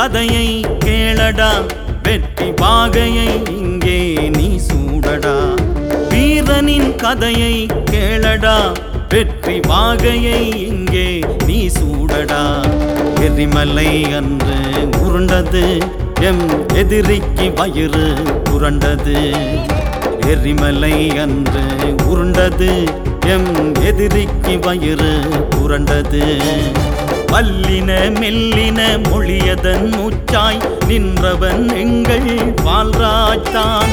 கதையை கேளடா. வெற்றி பாகையை இங்கே நீ சூடடா. வீரனின் கதையை கேளடா. வெற்றி பாகையை இங்கே நீ சூடடா. எரிமலை அன்று உருண்டது எம் எதிரிக்கு வயிறு புரண்டது. எரிமலை அன்று உருண்டது எம் எதிரிக்கு வயிறு புரண்டது. வல்லின மெல்லின மொழியதன் மூச்சாய் நின்றவன் எங்கள் பால்ராஜ்தான்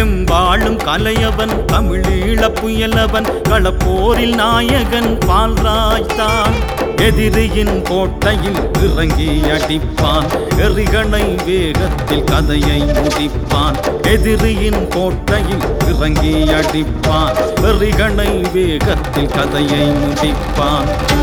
எம்பாளும் கலையவன் தமிழீழ புயலவன் களப்போரில் நாயகன் பால்ராஜ்தான் எதிரியின் கோட்டையில் இறங்கி அடிப்பான் எறிகணை வேகத்தில் கதையை முடிப்பான். எதிரியின் கோட்டையில் இறங்கி அடிப்பான் எறிகணை வேகத்தில் கதையை முடிப்பான்.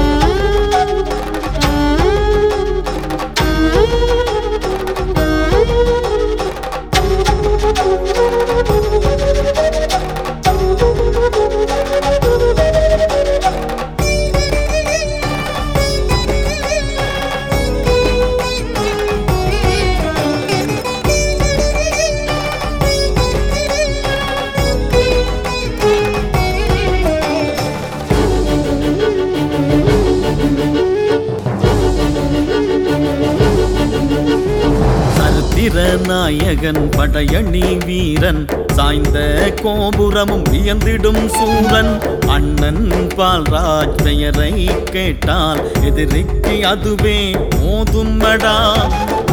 வீரநாயகன் படையணி வீரன். சாய்ந்த கோபுரமும் வியந்திடும் சூரன். அண்ணன் பால்ராஜ் பெயரை கேட்டால் எதிரிக்கு அதுவே மோதும்மடா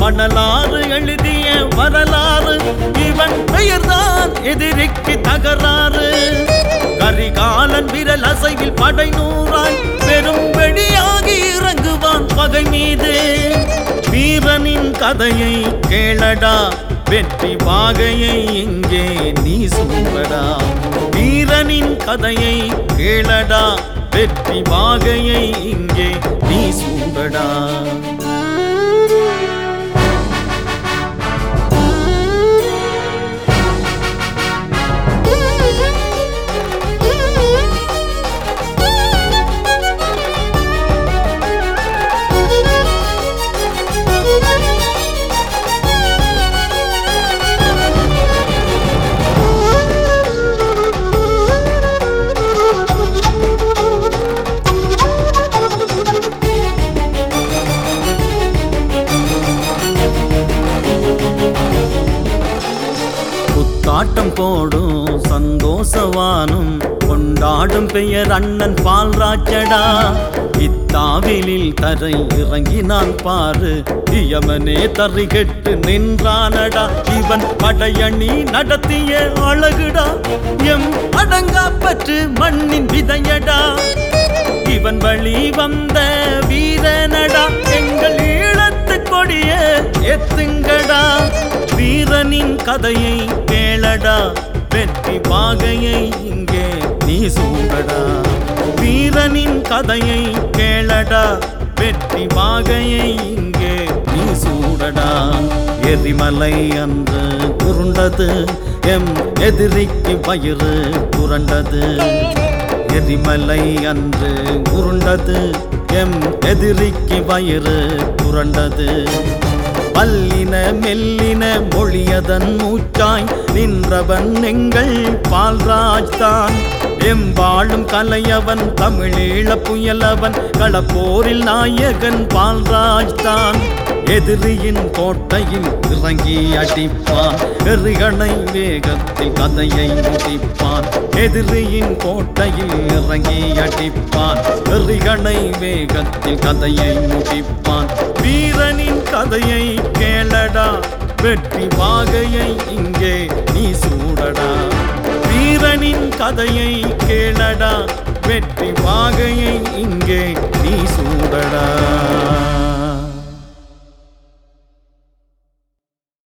மணலாறு எழுதிய வரலாறு இவன் பெயர்தான் எதிரிக்கு தகராறு. கரிகாலன் விரல் அசைவில் படை நூறாய் கதையை கேளடா வெற்றி பாகையை இங்கே நீ சூடடா வீரனின் கதையை கேளடா வெற்றி பாகையை இங்கே நீ சூடடா ஆட்டம் போடும் சந்தோஷவானும் கொண்டாடும் பெயர் அண்ணன் பால்ராஜடா. இத்தாவிலில் தரை இறங்கினான் பாரு இயமனே தரை கெட்டு நின்றானடா. இவன் படையணி நடத்திய அழகுடா எம் அடங்கா பற்று மண்ணின் விதையடா. இவன் வழி வந்த வீரனடா எங்கள் ஈழத்து கொடிய எத்துங்கடா வீரனின் கதையை சூடடா வெற்றி பாகையை இங்கே நீ சூடடா. வீரனின் கதையை கேளடா வெற்றி பாகையை இங்கே நீ சூடடா. எரிமலை அன்று குருண்டது எம் எதிரிக்கு வயிறு புரண்டது. எரிமலை அன்று உருண்டது எம் எதிரிக்கு வயிறு புரண்டது. பல்லின மெல்லின மொழியதன் மூச்சாய் நின்றவன் எங்கள் பால்ராஜ்தான். எம்பாளும் கலையவன் தமிழீழ புயலவன் களப்போரில் நாயகன் பால்ராஜ்தான். எதிரியின் கோட்டையில் இறங்கி அடிப்பான். எறிகணை வேகத்தில் கதையை முடிப்பான். எதிரியின் கோட்டையில் இறங்கி அடிப்பான். எறிகணை வேகத்தில் கதையை முடிப்பான். வீரனின் கதையை கேளடா. வெற்றி வாகையை இங்கே நீ சூடடா. வீரனின் கதையை கேளடா. வெற்றி வாகையை இங்கே நீ சூடடா.